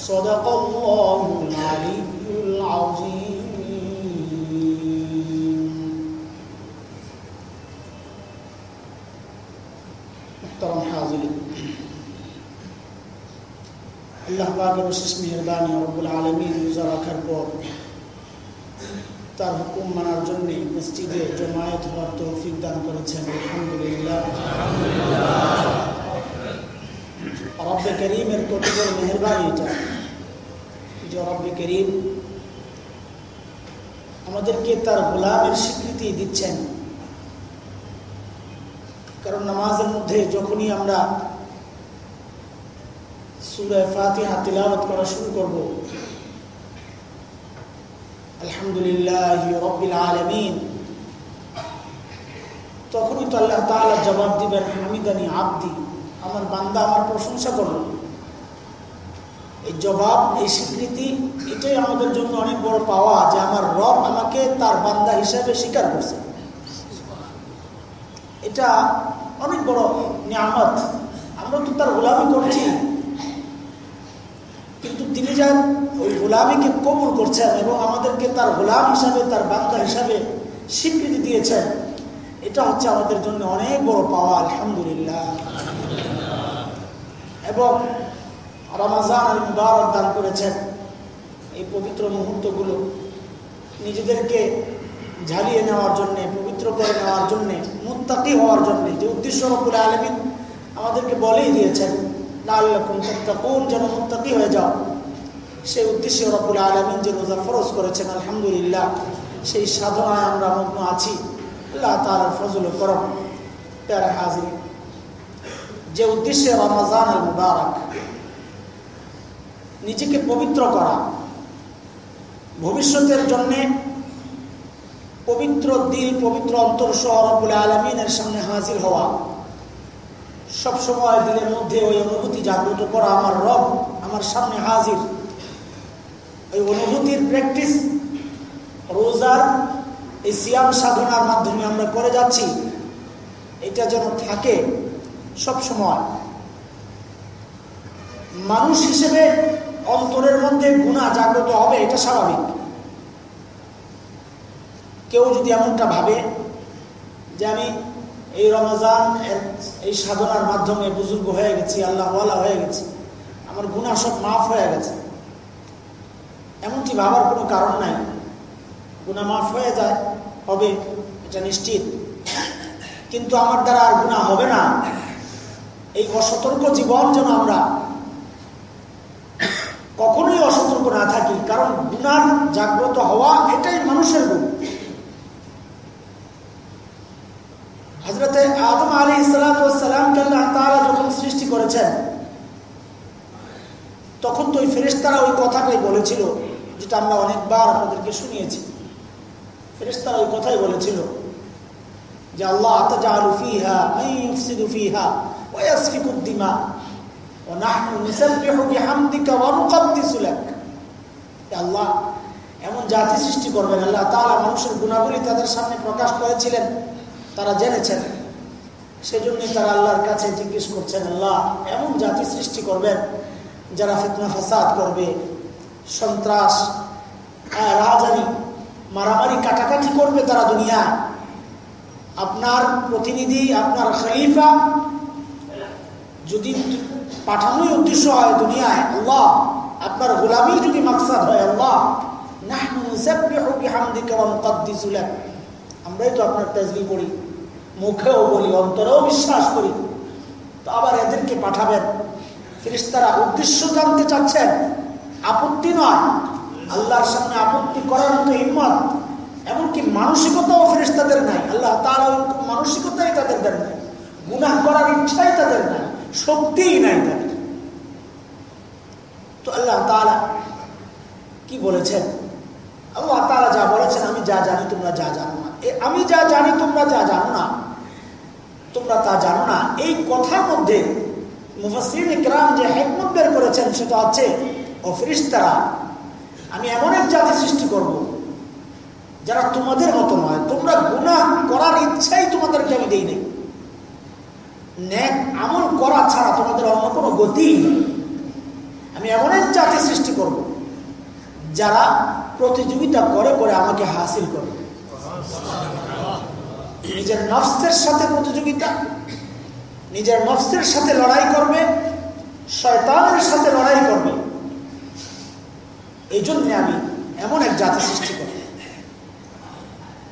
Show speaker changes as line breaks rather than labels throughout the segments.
صدق الله العلي العظيم محترم حاضرين আল্লাহ পাকের অশেষ মেহরবানি রব্বুল আলমিন রোজা রাখার পর তার হুকুম মানার জন্য মসজিদে জমায়েত হওয়ার তৌফিক দান করেছেন আলহামদুলিল্লাহ রব্বে করিমের কত বড় মেহরবানি এটা যে রব্বে করিম। আমাদেরকে তার গোলামের স্বীকৃতি দিচ্ছেন। কারণ নামাজের মধ্যে যখনই আমরা সুরায় ফাতিহা তিলাওয়াত করা শুরু করব, আলহামদুলিল্লাহ রব্বিল আলামিন, তখনই তো আল্লাহ তাআলা জবাব দিবেন, হামিদানি আব্দি, আমার বান্দা আমার প্রশংসা করল। এই জবাব, এই স্বীকৃতি, এটাই আমাদের জন্য অনেক বড় পাওয়া যে আমার রব আমাকে তার বান্দা হিসাবে স্বীকার করছে। এটা অনেক বড় নিয়ামত। আমরা তো তার গোলামি করছি। কিন্তু তিনি যান ওই গোলামীকে কবুল করছেন এবং আমাদেরকে তার গোলাম হিসাবে, তার বান্দা হিসাবে স্বীকৃতি দিয়েছেন, এটা হচ্ছে আমাদের জন্য অনেক বড় পাওয়া, আলহামদুলিল্লাহ। এবং রমাজান আল মুবারক দান করেছেন। এই পবিত্র মুহূর্তগুলো নিজেদেরকে ঝালিয়ে নেওয়ার জন্যে, পবিত্র করে নেওয়ার জন্যে, মুত্তাকি হওয়ার জন্যে যে উদ্দেশ্য রব্বুল আলমিন আমাদেরকে বলেই দিয়েছেন লাল্লাকুম তাত্তাকুন, যেন মুত্তাকি হয়ে যাও। সেই উদ্দেশ্যে রব্বুল আলমিন যে রোজা ফরজ করেছেন, আলহামদুলিল্লাহ, সেই সাধনায় আমরা মগ্ন আছি। আল্লাহ তার ফজল করম প্যারা হাজির। যে উদ্দেশ্যে রমাজান আল মুবারক নিজেকে পবিত্র করা। ভবিষ্যতের জন্যে পবিত্র দিল, পবিত্র অন্তর রব্বুল আলমিনের সামনে হাজির হওয়া। সব সময় দিলের মধ্যে ওই অনুভূতি জাগ্রত করা আমার রব আমার সামনে হাজির। ওই অনুভূতির প্র্যাকটিস, রোজার এই সিয়াম সাধনার মাধ্যমে আমরা করে যাচ্ছি। এটা যেন থাকে সব সময়। মানুষ হিসেবে অন্তরের মধ্যে গুণা জাগ্রত হবে, এটা স্বাভাবিক। কেউ যদি এমনটা ভাবে যে আমি এই রমজান, এই সাধনার মাধ্যমে বুজুর্গ হয়ে গেছি, আল্লাহওয়ালা হয়ে গেছি, আমার গুণা সব মাফ হয়ে গেছে, এমনটি ভাবার কোনো কারণ নাই। গুণা মাফ হয়ে যায়, হবে, এটা নিশ্চিত। কিন্তু আমার দ্বারা আর গুণা হবে না। এই অসতর্ক জীবন যেন আমরা কখনোই অসতর্ক না থাকি, কারণ গুণার জাগ্রত হওয়া এটাই মানুষের গুণ। হজরতে আদম আলী আল্লাহ তারা যখন সৃষ্টি করেছেন, তখন তো ওই ফেরেস্তারা ওই কথাটাই বলেছিল, যেটা আমরা অনেকবার আপনাদেরকে শুনিয়েছি। ফেরেস্তারা ওই কথাই বলেছিল যে, আল্লাহ আতাজালু ফিহা মাইয়ুফসিদু ফিহা ওয়া আল্লাহ, এমন জাতি সৃষ্টি করবেন, আল্লাহ তাআলা মানুষের গুণাবলী তাদের সামনে প্রকাশ করেছিলেন, তারা জেনেছেন। সেজন্যই তারা আল্লাহর কাছে জিজ্ঞেস করছেন, আল্লাহ, এমন জাতি সৃষ্টি করবেন যারা ফিতনা ফাসাদ করবে, সন্ত্রাস রাহাজানি, মারামারি, কাটাকাটি করবে তারা দুনিয়া আপনার প্রতিনিধি, আপনার খলিফা যদি পাঠানোই উদ্দেশ্য হয় দুনিয়ায়। আল্লাহ, আপনার গোলামি যদি মাকসাদ হয়, আল্লাহ আমরাই তো আপনার তেজবি পড়ি, মুখেও বলি, অন্তরেও বিশ্বাস করি। তো আবার এদেরকে পাঠাবেন। ফিরিস্তারা উদ্দেশ্য জানতে চাচ্ছেন, আপত্তি নয়। আল্লাহর সামনে আপত্তি করার মতো হিম্মত, এমনকি মানসিকতাও ফেরিস্তাদের নাই। আল্লাহ তার মানসিকতাই তাদের দেন নাই। গুনাহ করার ইচ্ছাই তাদের নাই। শক্তিই নাই তাদের তো আল্লাহ তালা কি বলেছেন? আল্লাহ তারা যা বলেছেন, আমি যা জানি তোমরা যা জানো না। আমি যা জানি তোমরা যা জানো না, তোমরা তা জানো না। এই কথার মধ্যে যে হেকমত বের করেছেন, সেটা হচ্ছে, ও ফিরিস্তারা আমি এমন এক জাতি সৃষ্টি করব, যারা তোমাদের মতো নয়। তোমরা গুণা করার ইচ্ছাই তোমাদেরকে আমি দেই নাই। ন্যাক আমল করা ছাড়া তোমাদের অন্য কোনো গতি আমি এমন এক জাতি সৃষ্টি করব, যারা প্রতিযোগিতা করে করে আমাকে হাসিল করবে। নিজের নফসের সাথে প্রতিযোগিতা, নিজের নফসের সাথে লড়াই করবে, শয়তানের সাথে লড়াই করবে। এই জন্যে আমি এমন এক জাতি সৃষ্টি করব।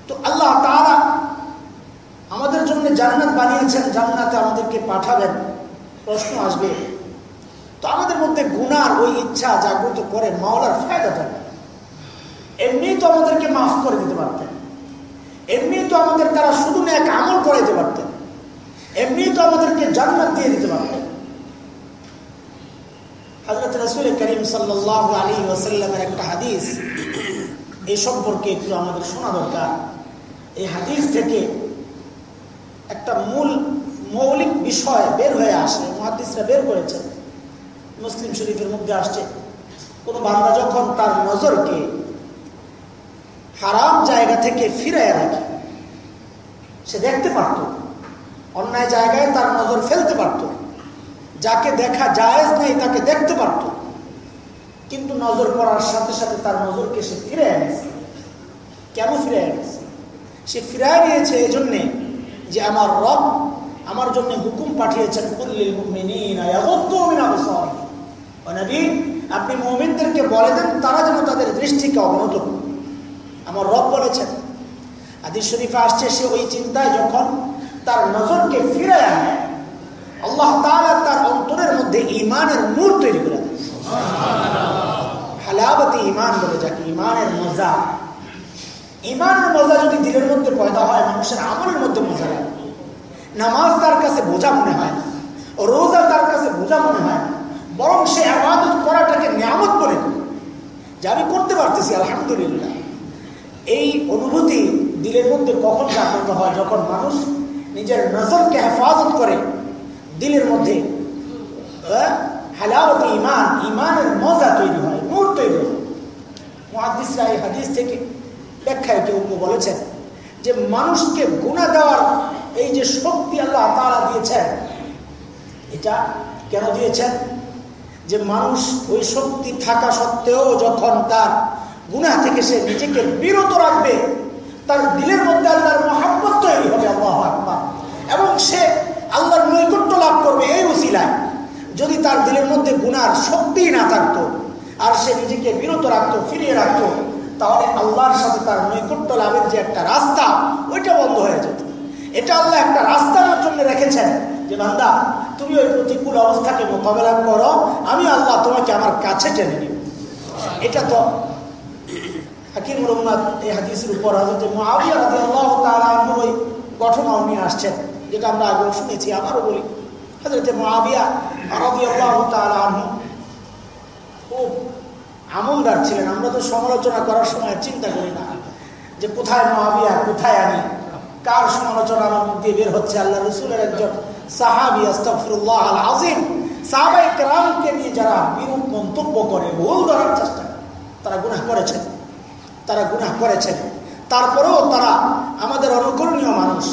তো আল্লাহ তারা আমাদের জন্য জান্নাত বানিয়েছেন, জান্নাতে আমাদেরকে পাঠাবেন। প্রশ্ন আসবে। তো আমাদের মধ্যে গুনার ওই ইচ্ছা জাগ্রত করে মাওলার ফায়দাটা এমনি তো আমাদেরকে মাফ করে দিতে পারতেন। এমনি তো আমাদের তারা শুধু এক আমল করে দিতে পারতেন। এমনি তো আমাদেরকে জান্নাত দিয়ে দিতে পারতেন। হজরত রসুল করিম সাল্লাহ আলী ওসাল্লামের একটা হাদিস। এই সম্পর্কে একটু আমাদের শোনা দরকার। এই হাদিস থেকে একটা মূল, মৌলিক বিষয় বের হয়ে আসে মহাদিসরা বের করেছে। মুসলিম শরীফের মধ্যে আসছে। কোনো বান্দা যখন তার নজরকে হারাম জায়গা থেকে ফিরে রাখে, সে দেখতে পারত। অন্যায় জায়গায় তার নজর ফেলতে পারত। যাকে দেখা জায়েজ নেই, তাকে দেখতে পারত। কিন্তু নজর পড়ার সাথে সাথে তার নজরকে সে ফিরে এনেছে কেন ফিরে এনেছে সে ফিরায় নিয়েছে এই জন্যে যে আমার রব আমার জন্য হুকুম পাঠিয়েছেন আপনি মোমিনদেরকে বলে দেন, তারা যেন তাদের দৃষ্টিকে অবনত আমার রব বলেছেন আদি শরীফে আসছে, সে ওই চিন্তায় যখন তার নজরকে ফিরে আনে, আল্লাহ তার অন্তরের মধ্যে ইমানের নূর তৈরি করে দেয় হালাবতি ইমান বলে যাকে ইমানের মজা। ইমানের মজা যদি দিলের মধ্যে পয়দা হয় মানুষের আমলের মধ্যে মজা লাগে। নামাজ তার কাছে বোঝা মনে হয় না, রোজা তার কাছে বোঝা মনে হয় না, বরং সে আবাদত করাটাকে নিয়ামত বলে। যে আমি করতে পারতেছি, আলহামদুলিল্লাহ। এই অনুভূতি দিলের মধ্যে কখন জাগ্রত হয়? যখন মানুষ নিজের নজরকে হেফাজত করে, দিলের মধ্যে হালাওয়াতে ইমান, ইমানের মজা তৈরি হয়, নূর তৈরি হয়। মহাদিসরা এই হাদিস থেকে ব্যাখ্যায় কেউ কেউ বলেছেন যে মানুষকে গুণা দেওয়ার এই যে শক্তি আল্লাহ তারা দিয়েছেন, এটা কেন দিয়েছেন? যে মানুষ ওই শক্তি থাকা সত্ত্বেও যখন তার গুণা থেকে সে নিজেকে বিরত রাখবে, তার দিলের মধ্যে আল্লাহর মহাব্বত তৈরি হবে, আল্লাহ আকবার। এবং সে আল্লাহর নৈকট্য লাভ করবে এই উসিলায় যদি তার দিলের মধ্যে গুনার শক্তি না থাকতো, আর সে নিজেকে বিরত রাখতো, ফিরিয়ে রাখতো তাহলে আল্লাহর সাথে তার নৈকট্য লাভের যে একটা রাস্তা, ওইটা বন্ধ হয়ে যেত। এটা আল্লাহ একটা রাস্তা আমার জন্য রেখেছেন যে, বান্দা, তুমি ওই প্রতিকূল অবস্থাকে মোকাবেলা করো, আমি আল্লাহ তোমাকে আমার কাছে টেনে নিব। এটা তো হাকিম রহমাদ এই হাদিসের উপর হজরত মহাবিয়া রাজি আল্লাহ তালুর ওই ঘটনাও নিয়ে আসছেন, যেটা আমরা আগেও শুনেছি, আবারও বলি। হজরত মহাবিয়া রাজি আল্লাহ তালু খুব আমলদার ছিলেন। আমরা তো সমালোচনা করার সময় চিন্তা করি না যে কোথায় মহাবিয়া কোথায় আমি। কার সমালোচনা আমার মধ্যে বের হচ্ছে? আল্লাহ রসুলের একজন সাহাবি আস্তফরুল্লাহ আল আজিম সাহাবাই কেরামকে নিয়ে যারা বিরূপ মন্তব্য করে, ভুল ধরার চেষ্টা তারা গুনাহ করেছেন। তারা গুনাহ করেছেন। তারপরেও তারা আমাদের অনুকরণীয় মানুষ।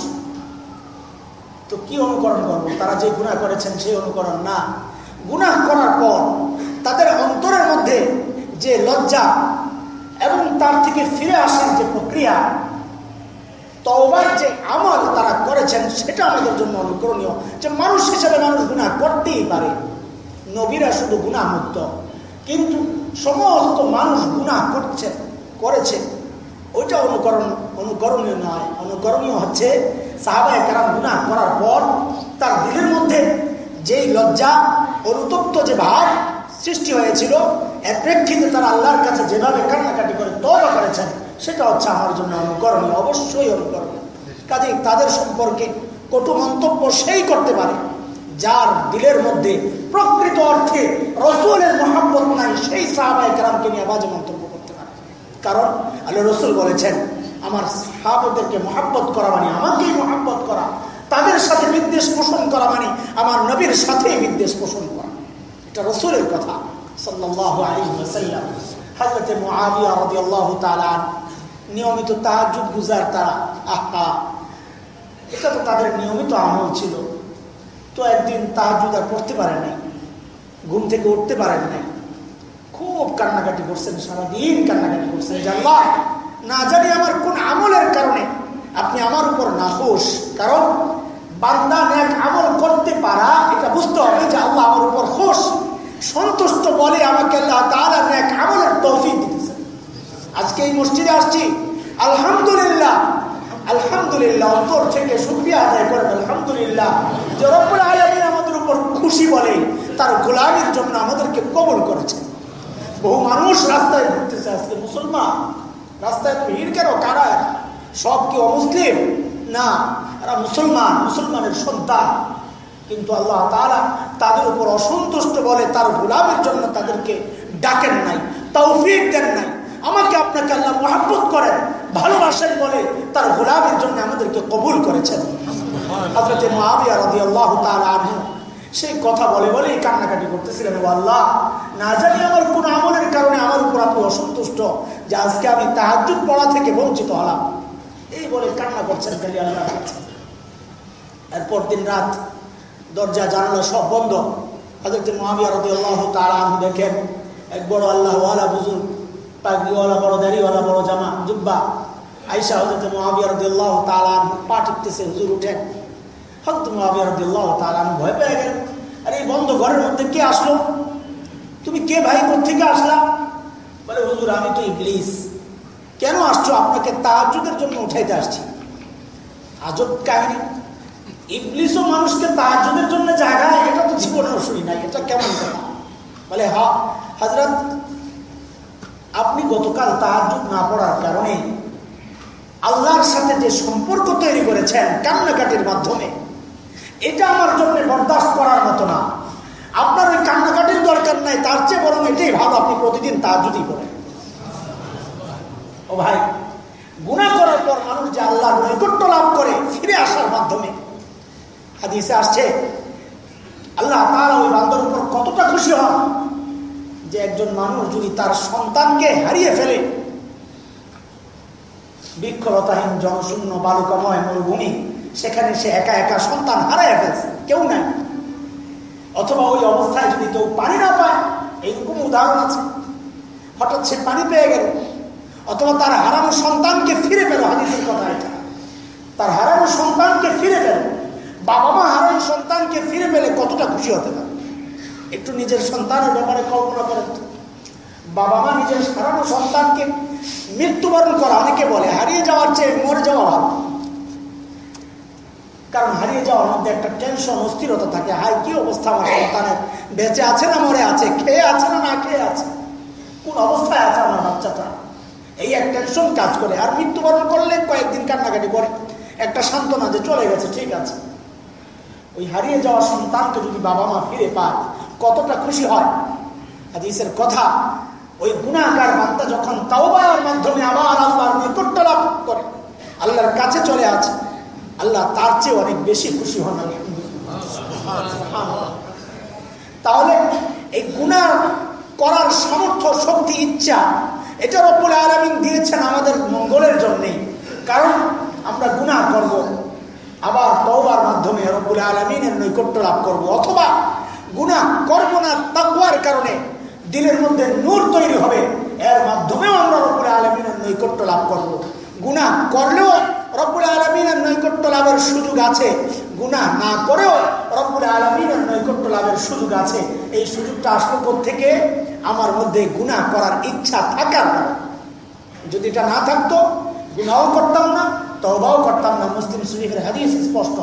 তো কি অনুকরণ করব? তারা যে গুনাহ করেছেন, সেই অনুকরণ না। গুনাহ করার পর তাদের অন্তরের মধ্যে যে লজ্জা এবং তার থেকে ফিরে আসার যে প্রক্রিয়া, তওবার যে আমল তারা করেছেন, সেটা আমাদের জন্য অনুকরণীয়। যে মানুষ হিসেবে মানুষ গুণা করতেই পারে, নবীরা শুধু গুণামুক্ত কিন্তু সমস্ত মানুষ গুণা করছে, করেছে, ওইটা অনুকরণ, অনুকরণীয় নয়। অনুকরণীয় হচ্ছে সাহাবায় কারাম গুণা করার পর তার দিলের মধ্যে যেই লজ্জা, অনুতপ্ত যে ভাব সৃষ্টি হয়েছিল এর প্রেক্ষিতে তারা আল্লাহর কাছে যেভাবে কান্নাকাটি করে তবা করেছেন, সেটা হচ্ছে আমার জন্য অনুকরণীয় অবশ্যই অনুকরণীয় কাজে তাদের সম্পর্কে কটু মন্তব্য সেই করতে পারে, যার দিলের মধ্যে প্রকৃত অর্থে রসুলের মহাব্বত নাই, সেই সাহাবায় গ্রামকে নিয়ে বাজে মন্তব্য করতে পারে। কারণ আল্লাহ রসুল বলেছেন, আমার সাহাবদেরকে মহাব্বত করা মানে আমাকেই মহাব্বত করা, তাদের সাথে বিদ্বেষ পোষণ করা মানে আমার নবীর সাথে বিদ্বেষ পোষণ করা। এটা রসুলের কথা সাল্লাহ আলী সাল্লাম হাজরতে মুআবিয়া রাদিয়াল্লাহু তাআলা নিয়মিত তাহাজুদ এটা তো তাদের নিয়মিত আমল ছিল। তো একদিন তাহাজুদ আর পড়তে পারে নাই, ঘুম থেকে উঠতে পারেন নাই। খুব কান্নাকাটি করছেন, সারাদিন কান্নাকাটি করছেন জানলা না জানি আমার কোন আমলের কারণে আপনি আমার উপর নাখোশ। কারণ বান্দা ন্যাক আমল করতে পারা, এটা বুঝতে হবে যে আল্লাহ আমার উপর খোশ। সন্তুষ্ট বলে আমাকে আল্লাহ তাআলা ন্যাক আমলের তৌফিক দিতেছেন আজকে এই মসজিদে আসছি। আলহামদুলিল্লাহ আলহামদুলিল্লাহ, অন্তর থেকে শুক্রিয়া আদায় করেন আলহামদুলিল্লাহ, যে রব্বুল আলমী আমাদের উপর খুশি বলে তার গোলামের জন্য আমাদেরকে কবল করেছে। বহু মানুষ রাস্তায় ঘুরতেছে, আজকে মুসলমান। রাস্তায় ভিড় কেন কারা সব কি অমুসলিম? না, এরা মুসলমান, মুসলমানের সন্তান। কিন্তু আল্লাহ তারা তাদের উপর অসন্তুষ্ট বলে, তার গোলামের জন্য তাদেরকে ডাকেন নাই, তৌফিক দেন নাই। আমাকে আপনাকে আল্লাহ মহাব্বত করেন, ভালোবাসেন বলে তার গোলামের জন্য আমাদেরকে কবুল করেছেন। হজরতে মহাবিয়া রদি আল্লাহ সেই কথা বলে বলে এই কান্নাকাটি করতেছিলেন আল্লাহ, না জানি আমার কোন আমলের কারণে আমার উপর আপনি অসন্তুষ্ট, যে আজকে আমি তাহাজুদ পড়া থেকে বঞ্চিত হলাম। এই বলে কান্না করছেন খালি আল্লাহ। এরপর দিন রাত দরজা, জানালা সব বন্ধ। হজরত মহাবিয়া রদি আল্লাহ আনহু দেখেন, এক বড় আল্লাহ আল্লাহওয়ালা বুজুর্গ পাগড়িওয়ালা বড় দাড়িওয়ালা, বড় জামা, জুব্বা। আইসা হজরত মহাবিয়া রদিল্লাহ তালান পা টিকতেছে হুজুর উঠেন। হজরত মহাবিয়া রদিল্লাহ তালান ভয় পেয়ে গেলেন। আরে এই বন্ধ ঘরের মধ্যে কে আসলো? তুমি কে ভাই থেকে আসলা? বলে, হুজুর, আমি তো ইবলিস। কেন আসছো? আপনাকে তাহাজুদের জন্য উঠাইতে আসছি। আজব কাহিনী। ইবলিসও মানুষকে তাহাজুদের জন্য জায়গায় এটা তো জীবনেও শুনি নাই, এটা কেমন কথা? বলে, হা হাজরত আপনি গতকাল তাহাজুদ না পড়ার কারণে আল্লাহর সাথে যে সম্পর্ক তৈরি করেছেন কান্নাকাটির মাধ্যমে, এটা আমার জন্য বরদাস্ত করার মতো না। আপনার ওই কান্নাকাটির দরকার নাই, তার চেয়ে বরং এটাই ভালো, আপনি প্রতিদিন তাহাজুদই করেন ও ভাই গুণা করার পর মানুষ যে আল্লাহর নৈকট্য লাভ করে, ফিরে আসার মাধ্যমে। হাদিসে আসছে, আল্লাহ তারা ওই বান্দর উপর কতটা খুশি হন যে একজন মানুষ যদি তার সন্তানকে হারিয়ে ফেলে। বৃক্ষলতাহীন, জনশূন্য, বালুকাময় মরুভূমি, সেখানে সে একা একা সন্তান হারাইয়া ফেলছে, কেউ নাই। অথবা ওই অবস্থায় যদি কেউ পানি না পায় এইরকম উদাহরণ আছে। হঠাৎ সে পানি পেয়ে গেল। অথবা তার হারানো সন্তানকে ফিরে পেল, হাদিসের কথা এটা। তার হারানো সন্তানকে ফিরে পেল বাবা মা হারানো সন্তানকে ফিরে পেলে কতটা খুশি হতে পারে? একটু নিজের সন্তানের ব্যাপারে কল্পনা করেন বাবা মা নিজের হারানো সন্তানকে মৃত্যুবরণ করা অনেকে বলে, হারিয়ে যাওয়ার চেয়ে মরে যাওয়া ভালো। কারণ হারিয়ে যাওয়ার মধ্যে একটা টেনশন অস্থিরতা থাকে। হাই কি অবস্থা আমার সন্তানের? বেঁচে আছে না মরে আছে? খেয়ে আছে না না খেয়ে আছে? কোন অবস্থায় আছে আমার বাচ্চাটা? এই এক টেনশন কাজ করে। আর মৃত্যুবরণ করলে কয়েকদিন কান্নাকাটি করে। একটা সান্ত্বনা যে চলে গেছে, ঠিক আছে। ওই হারিয়ে যাওয়া সন্তানকে যদি বাবা মা ফিরে পায়, কতটা খুশি হয়। হাদিসের কথা, ওই গুণাকার বান্দা যখন তাওবার মাধ্যমে আবার আল্লাহর নিকট্য লাভ করে, আল্লাহর কাছে চলে আছে আল্লাহ তার চেয়ে অনেক বেশি খুশি হন তাহলে এই গুণা করার সামর্থ্য শক্তি, ইচ্ছা এটা রব্বুল আলমিন দিয়েছেন আমাদের মঙ্গলের জন্যেই। কারণ আমরা গুণা করব, আবার তওবার মাধ্যমে রব্বুল আলমিনের নৈকট্য লাভ করব, অথবা গুণা করব না তাকুয়ার কারণে দিলের মধ্যে নূর তৈরি হবে, এর মাধ্যমেও আমরা রব্বুল আলমিনের নৈকট্য লাভ করব। গুণা করলেও রব্বুল আলমিনের নৈকট্য লাভের সুযোগ আছে। গুণা না করেও রব্বুল আলমিনের নৈকট্য লাভের সুযোগ আছে। এই সুযোগটা আসলো থেকে আমার মধ্যে গুণা করার ইচ্ছা থাকার যদি এটা না থাকতো গুণাও করতাম না তবাও করতাম না। মুসলিম শরীফের হাদিস স্পষ্ট।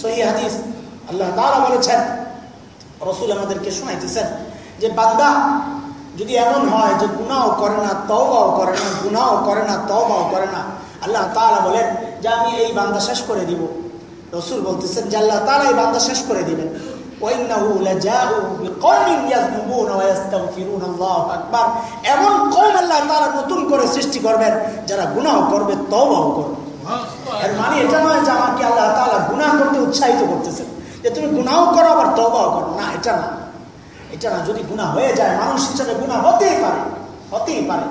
সহি হাদিস। আল্লাহ তারা বলেছেন, রসুল আমাদেরকে শোনাইতেছেন যে, বান্দা, যদি এমন হয় যে গুণাও করে না, তওবাও করে না গুণাও করে না, তওবাও করে না, আল্লাহ তালা বলেন যে আমি এই বান্দা শেষ করে দিব। রসুল বলতেছেন যে আল্লাহ তারা এই বান্দা শেষ করে দিবেন। এমন কম আল্লাহ তারা নতুন করে সৃষ্টি করবেন, যারা গুণাও করবে তবাও করবে। এর মানে এটা নয় যে আমাকে আল্লাহ তালা গুণা করতে উৎসাহিত করতেছেন, যে তুমি গুণাও করো আবার তবাও করো। না, এটা না। এটা না, যদি গুণা হয়ে যায়, মানুষ হিসাবে গুণা হতেই পারে হতেই পারে।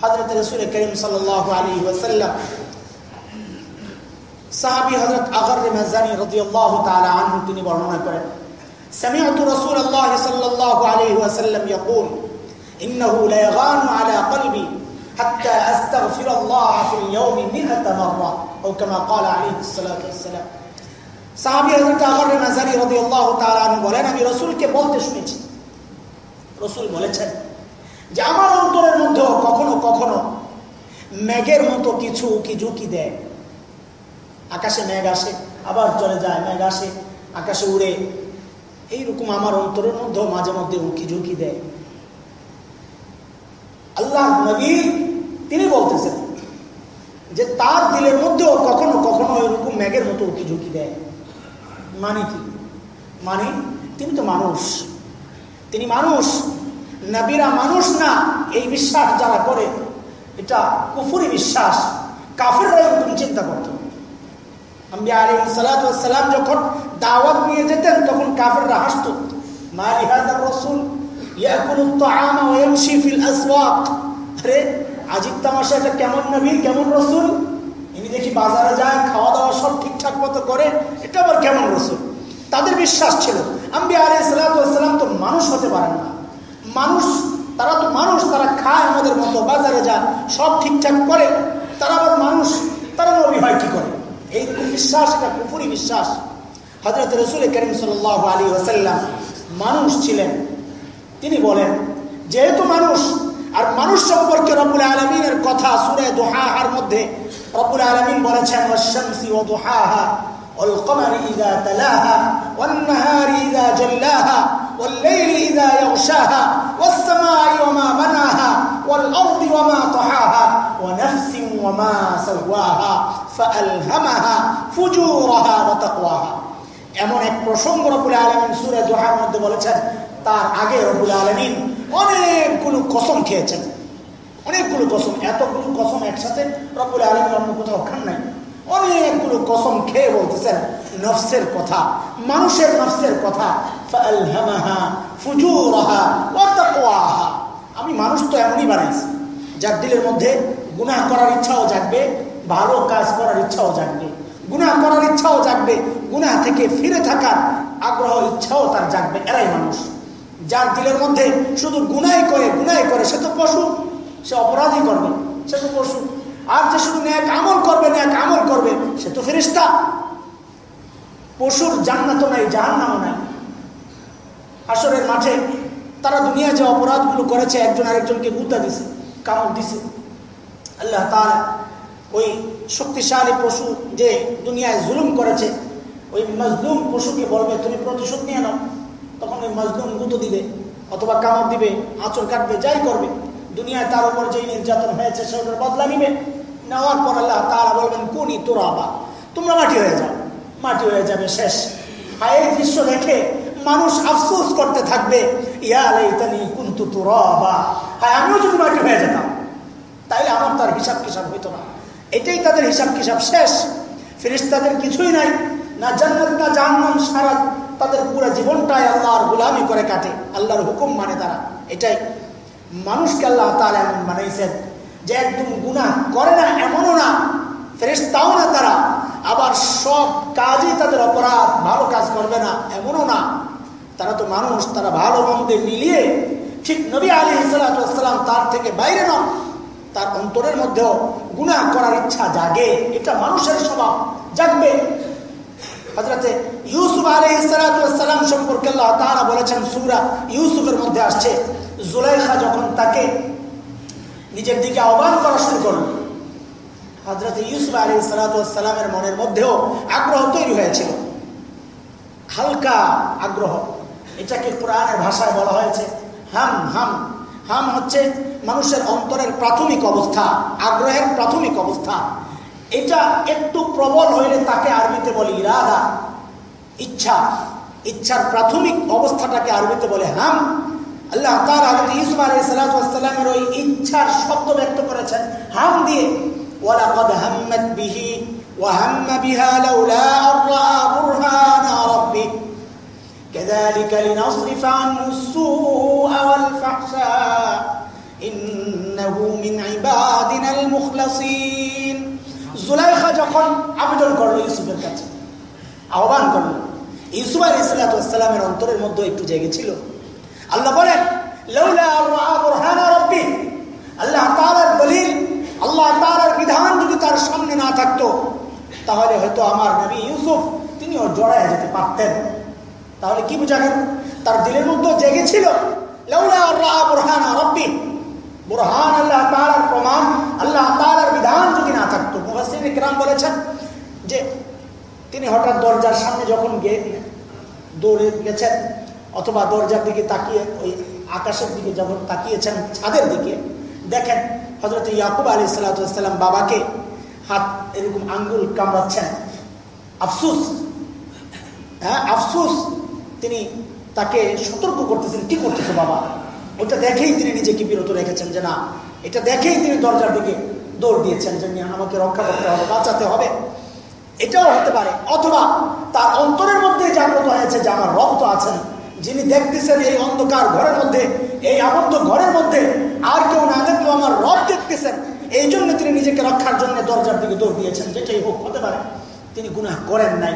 হজরত রসুল করিম সাল আলী ওসাল্লাম সাহাবি হজরত আগর মেজানি রদিয়াল্লাহ তাআলা আনহু তিনি বর্ণনা করেন سمعت رسول الله صلى الله عليه وسلم يقول إنه لا يغان على قلبي حتى أستغفر الله في اليوم مئة مرة أو كما قال عليه الصلاة والسلام সাহাবি হজরত আগর মেজানি রদিয়াল্লাহ তাআলা আনহু বলেন আমি রসুলকে বলতে শুনেছি রসুল বলেছেন যে আমার অন্তরের মধ্যে কখনো কখনো মেঘের মতো কিছু কি ঝুঁকি দেয় আকাশে মেঘ আসে, আবার চলে যায় মেঘ আসে, আকাশে উড়ে। এইরকম আমার অন্তরের মধ্যেও মাঝে মধ্যে উঁকি ঝুঁকি দেয়। আল্লাহ নবী তিনি বলতেছেন যে তার দিলের মধ্যেও কখনো কখনো এরকম মেঘের মতো উঁকি ঝুঁকি দেয়। মানে কি? মানে তিনি তো মানুষ। তিনি মানুষ, নবীরা মানুষ না, এই বিশ্বাস যারা করে, এটা কুফুরি বিশ্বাস। কাফেররা এরকম চিন্তা করত। যখন দাওয়াত নিয়ে তখন কাফেররা হাসত এটা কেমন কেমন রসুল? দেখি বাজারে যায় খাওয়া দাওয়া সব ঠিকঠাক মতো করে, এটা আবার কেমন রসুল? তাদের বিশ্বাস ছিল আম্বি আলী সালাম তো মানুষ হতে পারেন না। মানুষ, তারা তো মানুষ, তারা খায় আমাদের মতো, বাজারে যায়, সব ঠিকঠাক করে, তারা আবার মানুষ, তারা নবী হয় কি করে? এইরকম বিশ্বাস এটা কুপুরি বিশ্বাস। হজরত রসুল করিম সাল আলী ওসাল্লাম মানুষ ছিলেন। তিনি বলেন, যেহেতু মানুষ, আর মানুষ সম্পর্কে রবুল আলমিনের কথা সুরে দোহাহার মধ্যে রবুল আলমিন বলেছেন والقمر إذا تلاها والنهار إذا جلاها والليل إذا يغشاها والسماء وما بناها والأرض وما طحاها ونفس وما سواها فألهمها فجورها وتقواها এমন এক প্রসঙ্গ রবুল আলমিন সুরে দোহার মধ্যে বলেছেন তার আগে রবুল আলমিন অনেকগুলো কসম খেয়েছেন অনেকগুলো কসম এতগুলো কসম একসাথে রবুল আলমিন অন্য কোথাও খান নাই অনেকগুলো কসম খেয়ে বলতেছেন নফসের কথা, মানুষের নফসের কথা। আমি মানুষ তো এমনই বানাইছি, যার দিলের মধ্যে গুনাহ করার ইচ্ছাও জাগবে, ভালো কাজ করার ইচ্ছাও জাগবে। গুনাহ করার ইচ্ছাও জাগবে, গুনাহ থেকে ফিরে থাকার আগ্রহ, ইচ্ছাও তার জাগবে, এরাই মানুষ। যার দিলের মধ্যে শুধু গুনাই করে গুনাই করে, সে তো পশু, সে অপরাধী করবে, সে তো পশু। আর যে শুধু ন্যাক আমল করবে ন্যাক আমল করবে, সে তো ফেরিস্তা পশুর জান্নাতও নাই, জাহান্নামও নাই। আসরের মাঠে তারা দুনিয়া যে অপরাধগুলো করেছে, একজন আরেকজনকে গুতা দিছে, কামড় দিছে। আল্লাহ তার ওই শক্তিশালী পশু যে দুনিয়ায় জুলুম করেছে, ওই মজলুম পশুকে বলবে, তুমি প্রতিশোধ নিয়ে নাও। তখন ওই মজলুম গুঁতো দিবে, অথবা কামড় দিবে, আঁচড় কাটবে, যাই করবে। দুনিয়ায় তার উপর যেই নির্যাতন হয়েছে সেটার বদলা নিবে। নেওয়ার পর আল্লাহ তারা বলবেন কোনই তোরা বা তোমরা মাটি হয়ে যাও। মাটি হয়ে যাবে শেষ। আর এই দৃশ্য দেখে মানুষ আফসোস করতে থাকবে ইয়ালাইতানি কুন্তু তুরাবা। হ্যাঁ আমিও যদি মাটি হয়ে যেতাম, তাইলে আমার তার হিসাব কিসাব হইতো না। এটাই তাদের হিসাব কিসাব শেষ। ফেরিস্তাদের কিছুই নাই। না জান্নাত, না জাহান্নাম সারা তাদের পুরো জীবনটাই আল্লাহর গুলামি করে কাটে। আল্লাহর হুকুম মানে তারা। এটাই। মানুষকে আল্লাহ তার এমন বানাইছেন যে একদম গুণা করে না, এমনও না। ফেরিস্তাও না তারা। আবার সব কাজই তাদের অপরাধ, ভালো কাজ করবে না, এমনও না। তারা তো মানুষ, তারা ভালো মন্দে মিলিয়ে ঠিক নবী আলী সালাম তার থেকে বাইরে নন। তার অন্তরের মধ্যেও গুণা করার ইচ্ছা জাগে। এটা মানুষের স্বভাব, জাগবে। ইউসুফ আলী সালাম সম্পর্কে আল্লাহ তারা বলেছেন, সুরা ইউসুফের মধ্যে আসছে। জুলাইখা যখন তাকে নিজের দিকে আহ্বান করা শুরু করল হজরত ইউসুফ আলী সালাতামের মনের মধ্যেও আগ্রহ তৈরি হয়েছিল। হালকা আগ্রহ, এটাকে কোরআনের ভাষায় বলা হয়েছে হাম হাম। হাম হচ্ছে মানুষের অন্তরের প্রাথমিক অবস্থা, আগ্রহের প্রাথমিক অবস্থা। এটা একটু প্রবল হইলে তাকে আরবিতে বলে ইরাদা, ইচ্ছা। ইচ্ছার প্রাথমিক অবস্থাটাকে আরবিতে বলে হাম। আল্লাহ তার আগে ইসুফ আলী সালাতামের ওই ইচ্ছার শব্দ ব্যক্ত করেছেন হাম দিয়ে ওয়ালাকাদ হাম্মাত বিহি وهم بها لولا أن رأى برهان ربه كذلك لنصرف عنه السوء والفحشاء إنه من عبادنا المخلصين জুলাইখা যখন আবেদন করলো ইউসুফের কাছে আহ্বান করলো ইউসুফ আলী সালাতামের অন্তরের মধ্যে একটু জেগেছিল আল্লাহ বলেন আল্লাহ আল্লাহ বিধান যদি তার সামনে না থাকতো, তাহলে হয়তো আমার নবী ইউসুফ তিনিও জড়ায় যেতে পারতেন। তাহলে কি বোঝা গেল তার দিলের মধ্যে জেগেছিল আল্লাহ প্রমাণ, আল্লাহ বিধান যদি না থাকতো বলেছেন যে তিনি হঠাৎ দরজার সামনে যখন দৌড়ে গেছেন অথবা দরজার দিকে তাকিয়ে, ওই আকাশের দিকে যখন তাকিয়েছেন ছাদের দিকে, দেখেন হজরত ইয়াকুব আলী সাল্লাম বাবাকে হাত এরকম আঙ্গুল কামড়াচ্ছেন। আফসুস। হ্যাঁ আফসুস। তিনি তাকে সতর্ক করতেছেন, কি করতেছে বাবা? ওটা দেখেই তিনি নিজেকে বিরত রেখেছেন যে, না, এটা দেখেই তিনি দরজার দিকে দৌড় দিয়েছেন যে আমাকে রক্ষা করতে হবে, বাঁচাতে হবে। এটাও হতে পারে। অথবা তার অন্তরের মধ্যে জাগ্রত হয়েছে যে, আমার রক্ত আছেন। যিনি দেখতেছেন এই অন্ধকার ঘরের মধ্যে, এই আবদ্ধ ঘরের মধ্যে, আর কেউ না দেখলেও আমার রব দেখতেছেন। এই জন্য তিনি নিজেকে রক্ষার জন্য দরজার দিকে দৌড় দিয়েছেন, যেটাই হোক, হতে পারে। তিনি গুনাহ করেন নাই।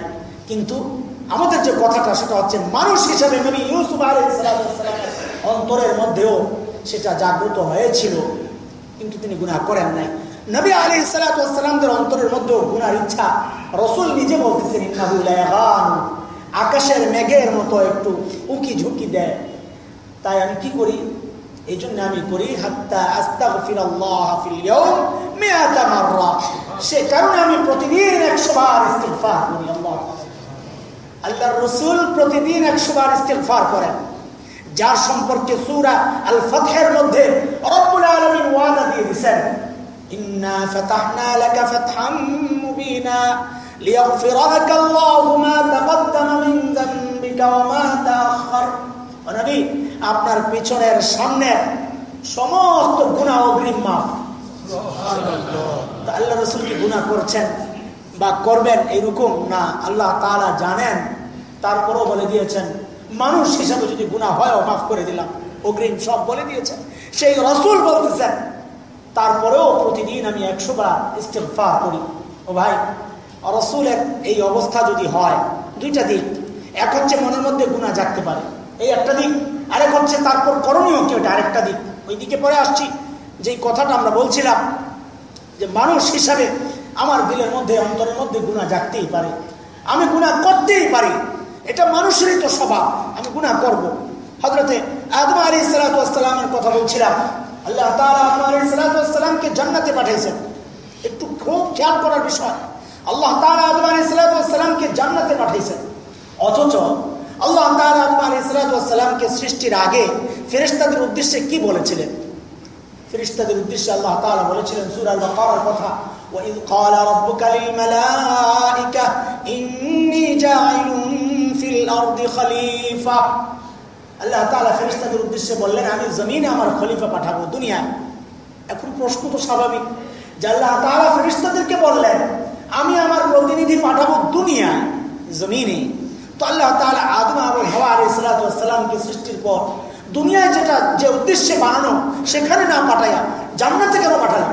কিন্তু আমাদের যে কথাটা, সেটা হচ্ছে মানুষ হিসাবে নবী ইউসুফ আলাইসালামের অন্তরের মধ্যেও সেটা জাগ্রত হয়েছিল। কিন্তু তিনি গুনাহ করেন নাই। নবী আলী সালাতামদের অন্তরের মধ্যেও গুনার ইচ্ছা, রসুল নিজে বলতেছেন আকাশের মেঘের মতো একটু উকি ঝুঁকি দেয়। তাই আমি কি করি? এই জন্য আমি করি, হাত্তা আস্তা সে কারণে আমি প্রতিদিন একশো বার ইস্তেফার করি, আল্লাহ রসুল প্রতিদিন একশো বার ইস্তেফার করেন। যার সম্পর্কে সুরা আল ফতের মধ্যে রব্বুল আলমিন ওয়াদা দিয়ে দিচ্ছেন ইন্না ফাতাহনা লাকা ফাতহাম মুবিনা। আপনার পিছনের সামনে সমস্ত গুনাহ অগ্রিম মাফ। আল্লাহ রসুল কি গুণা করছেন বা করবেন এরকম? না, আল্লাহ তারা জানেন। তারপরও বলে দিয়েছেন, মানুষ হিসাবে যদি গুণা হয় মাফ করে দিলাম। অগ্রিম সব বলে দিয়েছেন। সেই রসুল বলতেছেন, তারপরেও প্রতিদিন আমি একশো বার ইস্তেফা করি। ও ভাই রসুলের এই অবস্থা যদি হয়, দুইটা দিক। এক হচ্ছে মনের মধ্যে গুণা জাগতে পারে, এই একটা দিক। আরেক হচ্ছে তারপর করণীয় কি ওটা আরেকটা দিক। ওই দিকে পরে আসছি যে কথাটা আমরা বলছিলাম যে মানুষ হিসাবে আমার দিলের মধ্যে, অন্তরের মধ্যে গুণা জাগতেই পারে। আমি গুণা করতেই পারি। এটা মানুষেরই তো স্বভাব। আমি গুণা করব। হজরতে আদম আলী সালাতামের কথা বলছিলাম। আল্লাহ আদম আলী সালাতামকে জান্নাতে পাঠিয়েছেন। একটু খুব খেয়াল করার বিষয়। আল্লাহ তালা আদম আলী সালাতামকে জান্নাতে পাঠিয়েছেন অথচ আল্লাহ তালা আদম আলী সালাতামকে সৃষ্টির আগে ফেরেস্তাদের উদ্দেশ্যে কি বলেছিলেন ফেরেশতাদের উদ্দেশ্যে আল্লাহ তাআলা বলেছিলেন সূরা আল-বাকারার কথা وَإِذْ قَالَ رَبُّكَ لِلْمَلَائِكَةِ إِنِّي جَاعِلٌ فِي الْأَرْضِ خَلِيفَةً আল্লাহ তাআলা ফেরেশতাদের উদ্দেশ্যে বললেন আমি জমিনে আমার খলিফা পাঠাবো দুনিয়ায় এখন প্রশ্ন তো স্বাভাবিক যে আল্লাহ তাআলা ফেরেশতাদেরকে বললেন আমি আমার প্রতিনিধি পাঠাবো দুনিয়ায় জমিনে। তো আল্লাহ তাআলা আদম এবং হাওয়া সালামকে সৃষ্টির পর দুনিয়ায় যেটা, যে উদ্দেশ্যে বানানো, সেখানে না পাঠাইয়া জান্নাতে কেন পাঠালেন